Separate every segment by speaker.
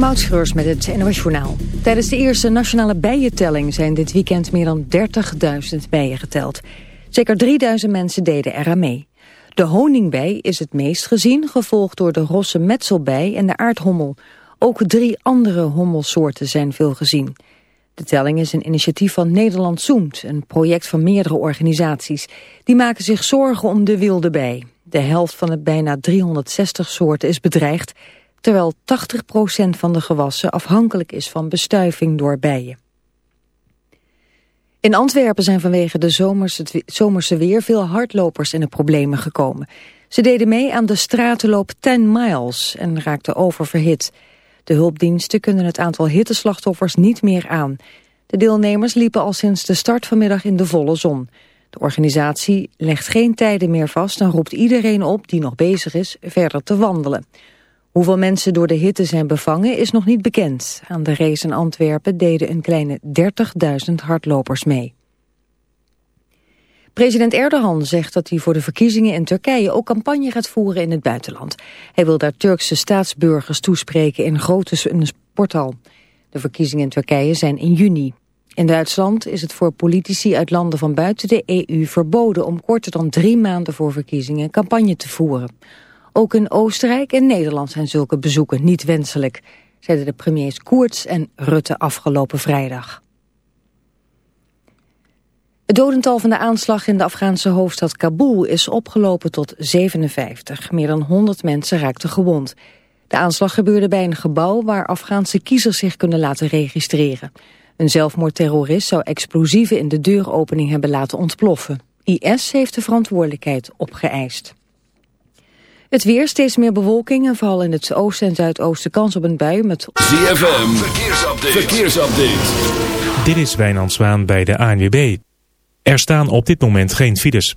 Speaker 1: Moutschreurs met het NOS Journaal. Tijdens de eerste nationale bijentelling zijn dit weekend meer dan 30.000 bijen geteld. Zeker 3.000 mensen deden eraan mee. De honingbij is het meest gezien, gevolgd door de rosse metselbij en de aardhommel. Ook drie andere hommelsoorten zijn veel gezien. De telling is een initiatief van Nederland Zoomt, een project van meerdere organisaties. Die maken zich zorgen om de wilde bij. De helft van het bijna 360 soorten is bedreigd terwijl 80% van de gewassen afhankelijk is van bestuiving door bijen. In Antwerpen zijn vanwege de zomerse, zomerse weer veel hardlopers in de problemen gekomen. Ze deden mee aan de stratenloop 10 miles en raakten oververhit. De hulpdiensten kunnen het aantal hitteslachtoffers niet meer aan. De deelnemers liepen al sinds de start vanmiddag in de volle zon. De organisatie legt geen tijden meer vast en roept iedereen op die nog bezig is verder te wandelen. Hoeveel mensen door de hitte zijn bevangen is nog niet bekend. Aan de race in Antwerpen deden een kleine 30.000 hardlopers mee. President Erdogan zegt dat hij voor de verkiezingen in Turkije ook campagne gaat voeren in het buitenland. Hij wil daar Turkse staatsburgers toespreken in grote sporthal. De verkiezingen in Turkije zijn in juni. In Duitsland is het voor politici uit landen van buiten de EU verboden om korter dan drie maanden voor verkiezingen campagne te voeren. Ook in Oostenrijk en Nederland zijn zulke bezoeken niet wenselijk, zeiden de premiers Koerts en Rutte afgelopen vrijdag. Het dodental van de aanslag in de Afghaanse hoofdstad Kabul is opgelopen tot 57. Meer dan 100 mensen raakten gewond. De aanslag gebeurde bij een gebouw waar Afghaanse kiezers zich kunnen laten registreren. Een zelfmoordterrorist zou explosieven in de deuropening hebben laten ontploffen. IS heeft de verantwoordelijkheid opgeëist. Het weer, steeds meer bewolking en vooral in het oosten en zuidoosten kans op een bui met...
Speaker 2: ZFM, verkeersupdate. verkeersupdate.
Speaker 3: Dit is Wijnand Zwaan bij de ANWB. Er staan op dit moment geen files.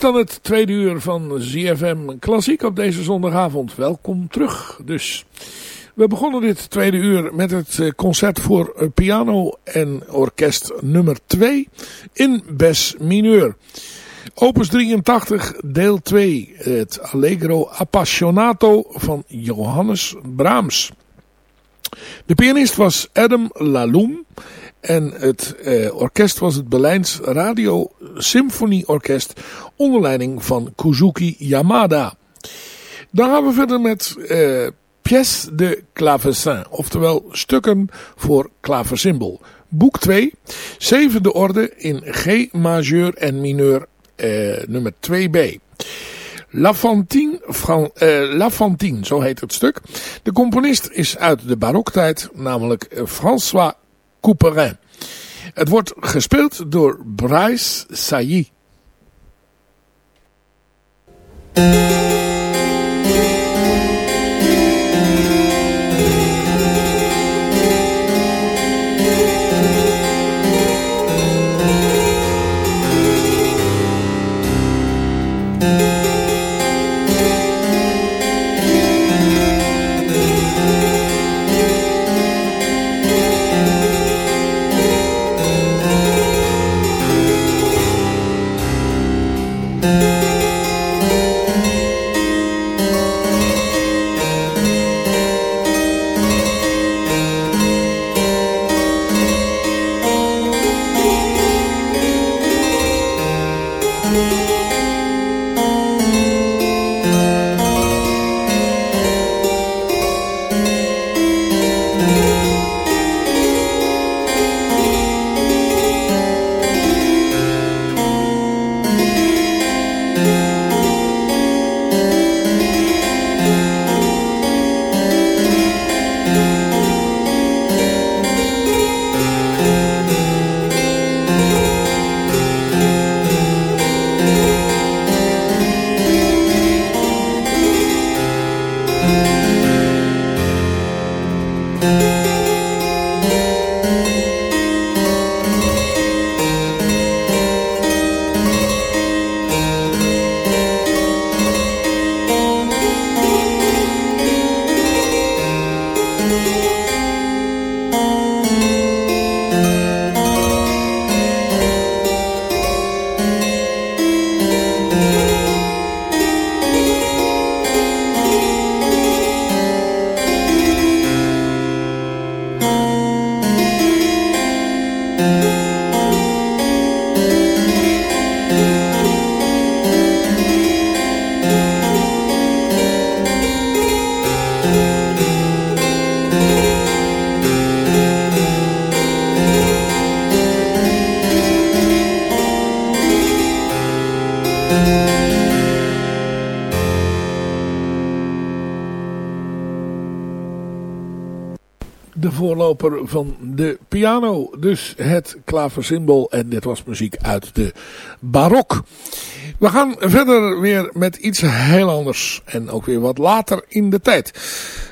Speaker 4: Dan het tweede uur van ZFM Klassiek op deze zondagavond. Welkom terug dus. We begonnen dit tweede uur met het eh, concert voor eh, piano en orkest nummer 2 in Bes mineur. Opus 83, deel 2, het Allegro Appassionato van Johannes Brahms. De pianist was Adam Laloum en het eh, orkest was het Berlijns Radio Symfonieorkest onder leiding van Kuzuki Yamada. Dan gaan we verder met eh, Pièce de Clavecin, oftewel stukken voor klaversymbol. Boek 2, zevende orde in G majeur en mineur eh, nummer 2b. La Fantine, van, uh, La Fantine, zo heet het stuk. De componist is uit de baroktijd, namelijk François Couperin. Het wordt gespeeld door Bryce Sailly. Van de piano. Dus het klaversymbol. En dit was muziek uit de barok. We gaan verder weer met iets heel anders. En ook weer wat later in de tijd.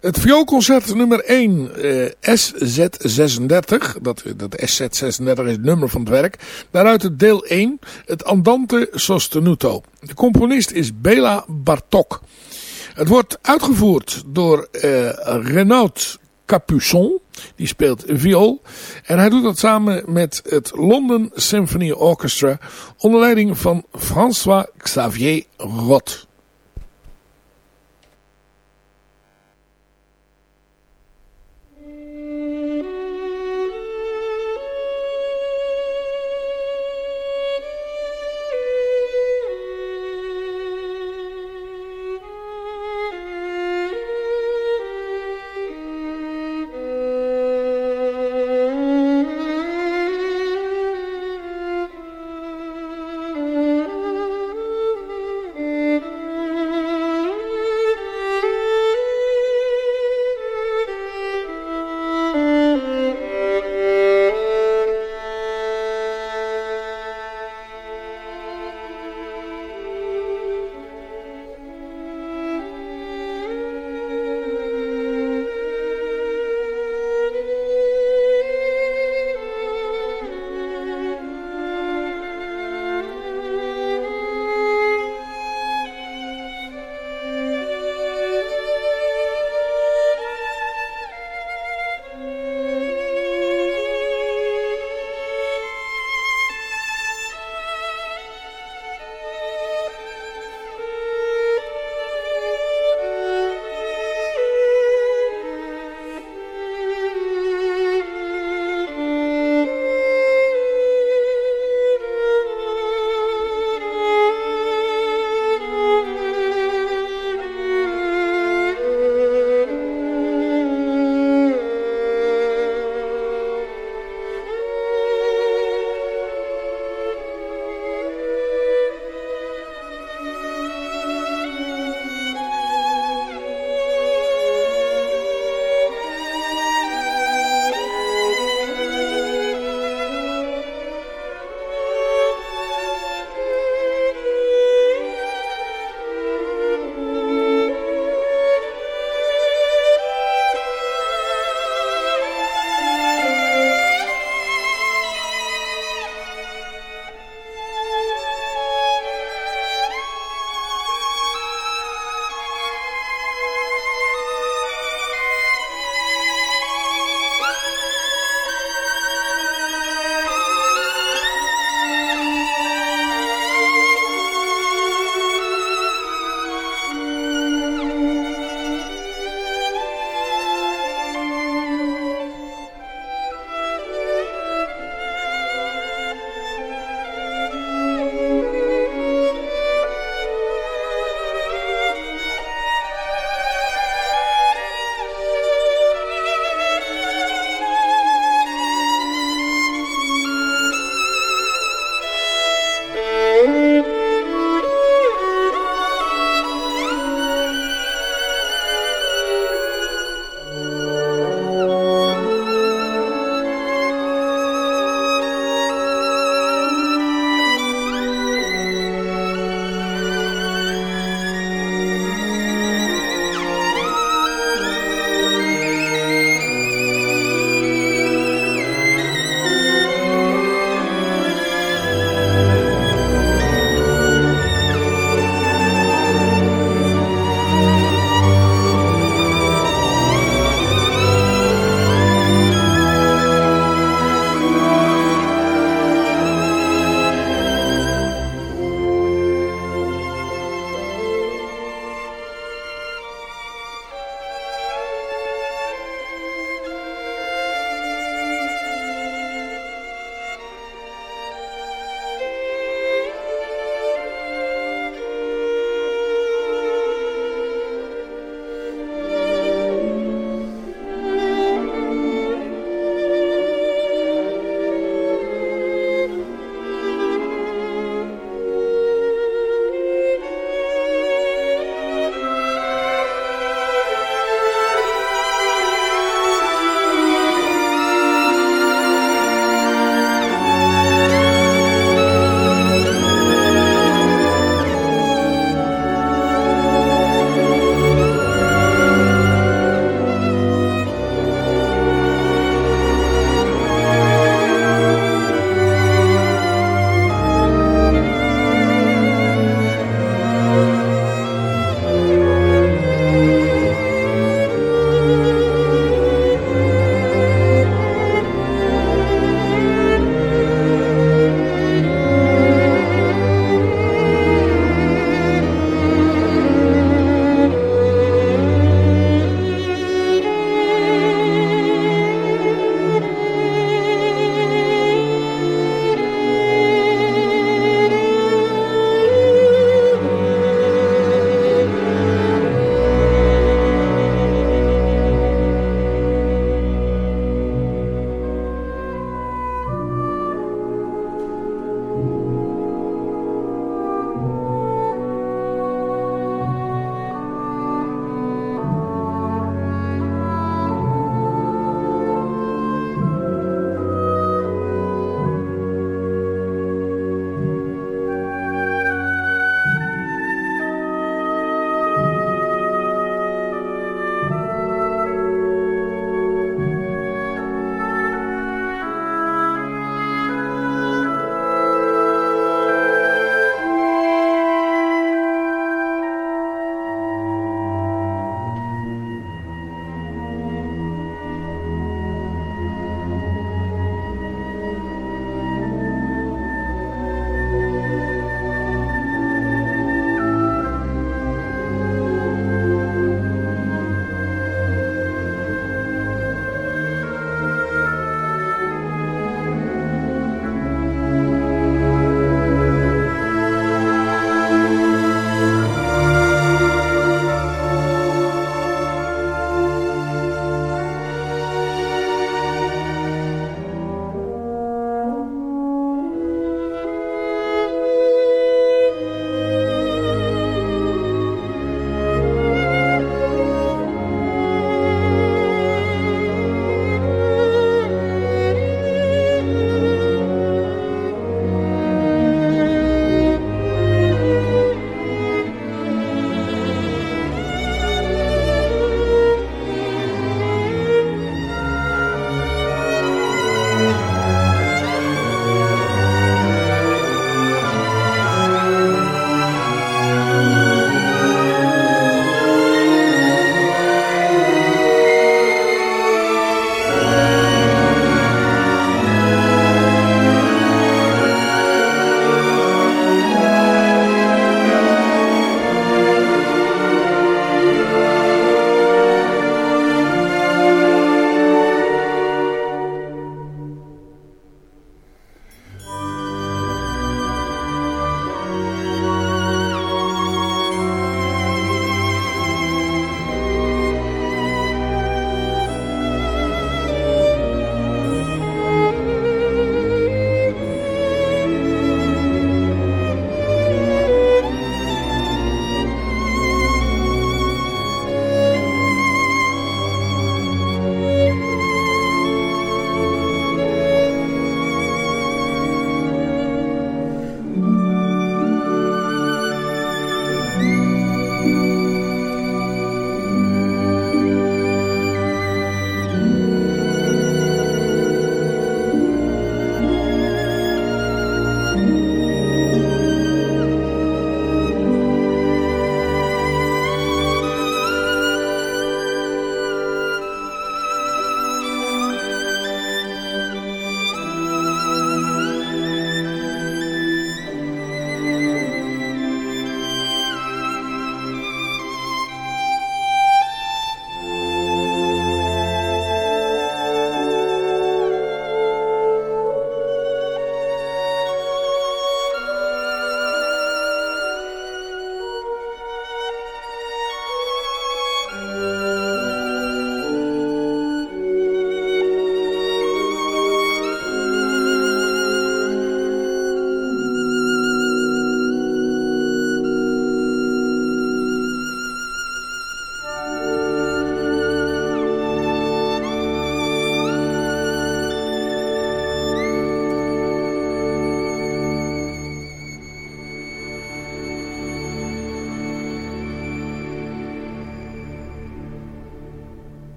Speaker 4: Het vioolconcert nummer 1, eh, SZ36. Dat, dat SZ36 is het nummer van het werk. Daaruit het deel 1, het Andante Sostenuto. De componist is Bela Bartok. Het wordt uitgevoerd door uh, Renaud Capuçon. Die speelt viool. En hij doet dat samen met het London Symphony Orchestra. Onder leiding van François Xavier Roth.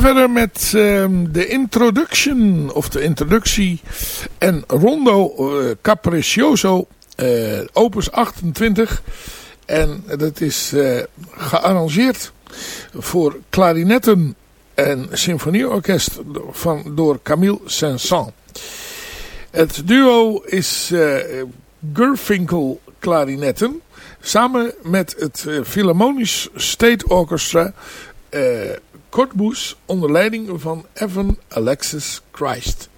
Speaker 4: Gaan verder met ehm, de introduction, of de introductie en Rondo uh, Capriccioso, uh, opus 28. En dat is uh, gearrangeerd voor klarinetten en symfonieorkest van, door Camille Saint-Saëns. Het duo is Gurfinkel klarinetten samen met het Philharmonisch State Orchestra Kortboes onder leiding van Evan Alexis Christ.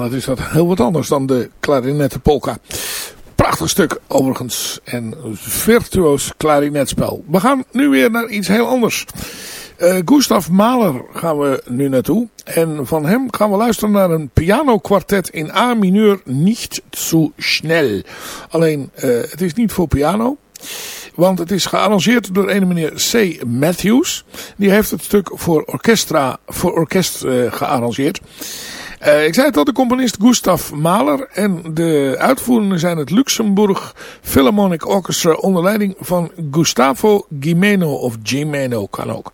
Speaker 4: Dat is dat heel wat anders dan de klarinettenpolka. Prachtig stuk overigens en virtuoos klarinetspel. We gaan nu weer naar iets heel anders. Uh, Gustav Mahler gaan we nu naartoe. En van hem gaan we luisteren naar een pianokwartet in A mineur niet zo snel. Alleen, uh, het is niet voor piano. Want het is gearrangeerd door een meneer C. Matthews. Die heeft het stuk voor, orkestra, voor orkest uh, gearrangeerd. Uh, ik zei het al, de componist Gustav Mahler. En de uitvoerenden zijn het Luxemburg Philharmonic Orchestra onder leiding van Gustavo Gimeno of Gimeno kan ook.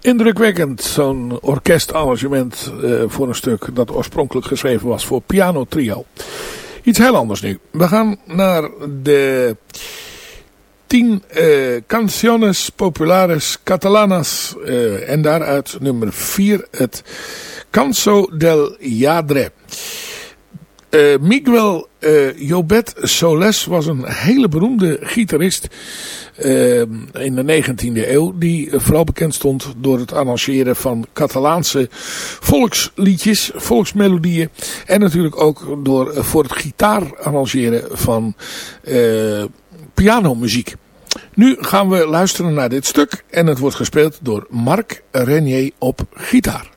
Speaker 4: Indrukwekkend, zo'n orkestarrangement uh, voor een stuk dat oorspronkelijk geschreven was voor piano trio. Iets heel anders nu. We gaan naar de tien uh, canciones populares catalanas uh, en daaruit nummer 4 het Canso del Jadre. Uh, Miguel uh, Jobet Soles was een hele beroemde gitarist uh, in de 19e eeuw. Die vooral bekend stond door het arrangeren van Catalaanse volksliedjes, volksmelodieën. En natuurlijk ook door voor het gitaar arrangeren van pianomuziek. Nu gaan we luisteren naar dit stuk en het wordt gespeeld door Marc Renier op gitaar.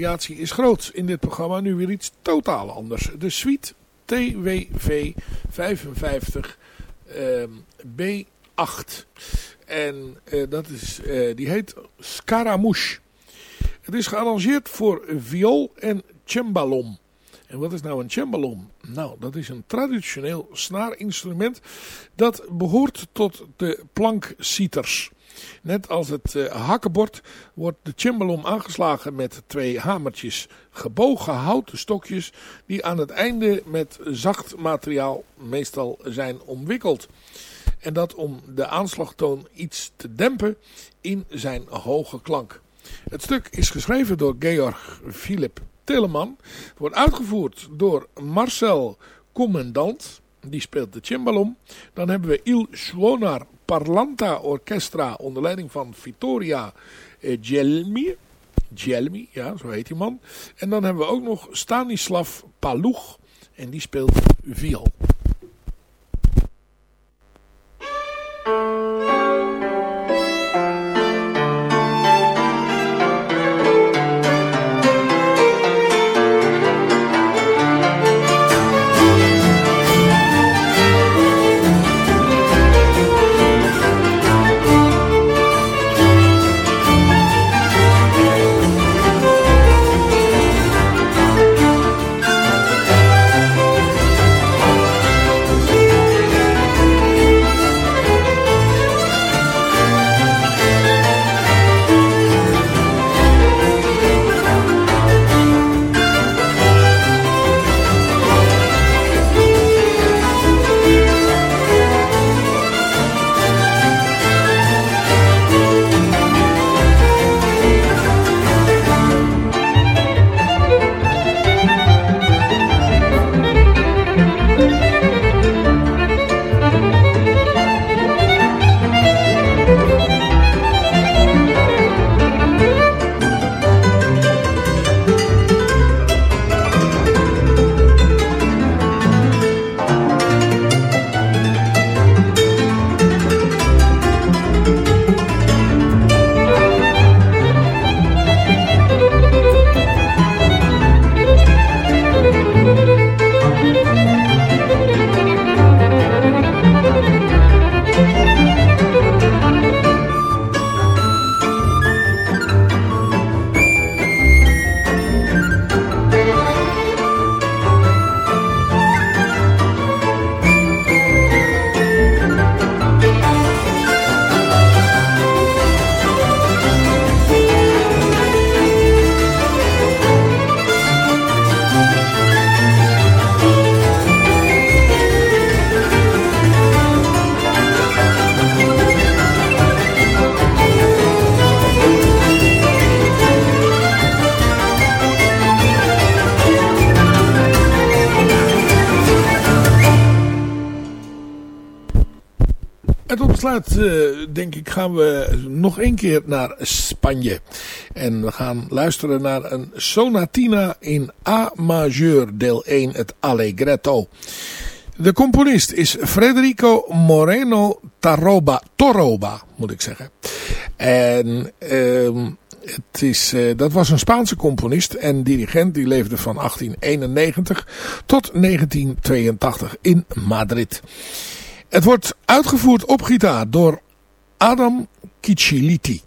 Speaker 4: Variatie is groot in dit programma. Nu weer iets totaal anders. De suite TWV 55 B8. En uh, dat is, uh, die heet Scaramouche. Het is gearrangeerd voor viool en cembalom. En wat is nou een cembalom? Nou, dat is een traditioneel snaarinstrument dat behoort tot de plankcieters. Net als het uh, hakkenbord wordt de cembalom aangeslagen met twee hamertjes gebogen houten stokjes die aan het einde met zacht materiaal meestal zijn omwikkeld. En dat om de aanslagtoon iets te dempen in zijn hoge klank. Het stuk is geschreven door Georg Philip Telemann. wordt uitgevoerd door Marcel Commandant. Die speelt de cembalom. Dan hebben we Il Suonar Parlanta Orchestra onder leiding van Vittoria eh, Gelmi. Gelmi, ja, zo heet die man. En dan hebben we ook nog Stanislav Paluch. En die speelt viool. Afsluit, uh, denk ik, gaan we nog een keer naar Spanje. En we gaan luisteren naar een sonatina in A majeur, deel 1, het Allegretto. De componist is Federico Moreno Taroba, Toroba, moet ik zeggen. En uh, het is, uh, dat was een Spaanse componist en dirigent. Die leefde van 1891 tot 1982 in Madrid. Het wordt uitgevoerd op gitaar door Adam Kiciliti.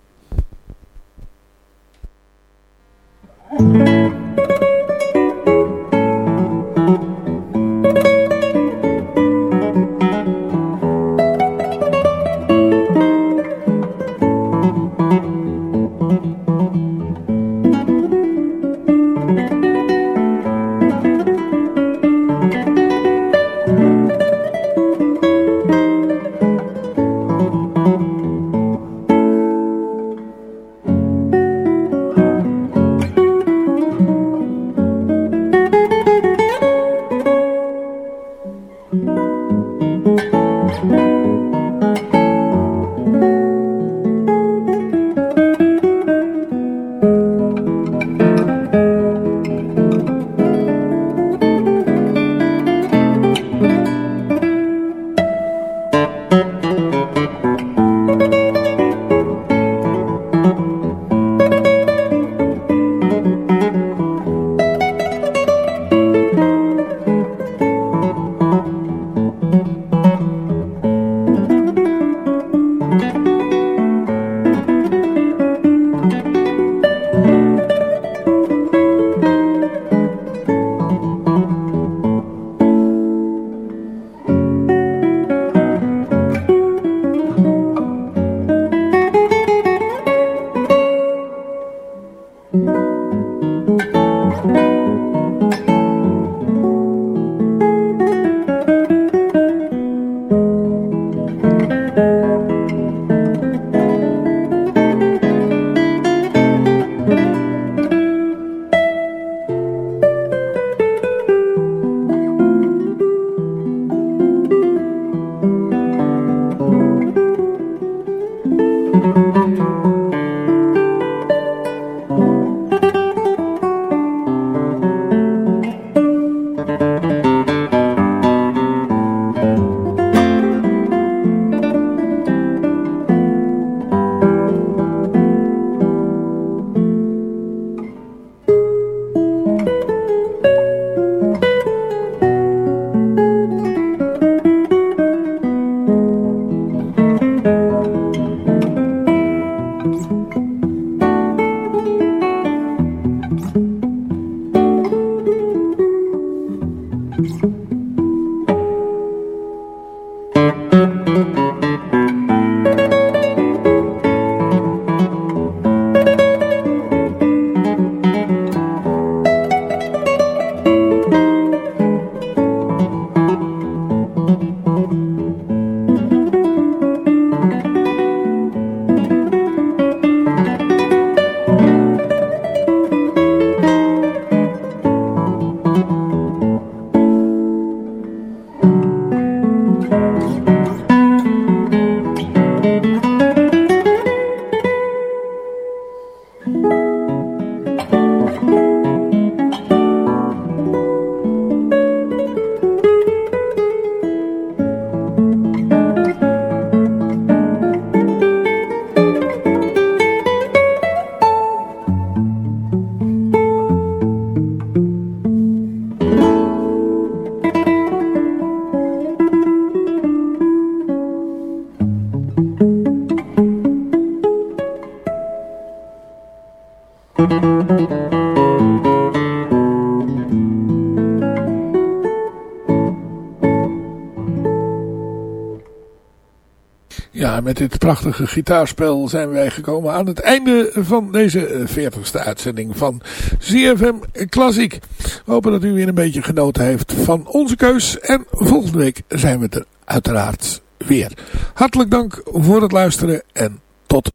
Speaker 4: Met dit prachtige gitaarspel zijn wij gekomen aan het einde van deze 40ste uitzending van ZFM Klassiek. We hopen dat u weer een beetje genoten heeft van onze keus. En volgende week zijn we er uiteraard weer. Hartelijk dank voor het luisteren en tot...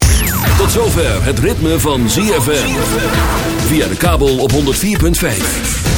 Speaker 2: Tot zover het ritme van ZFM. Via de kabel op 104.5.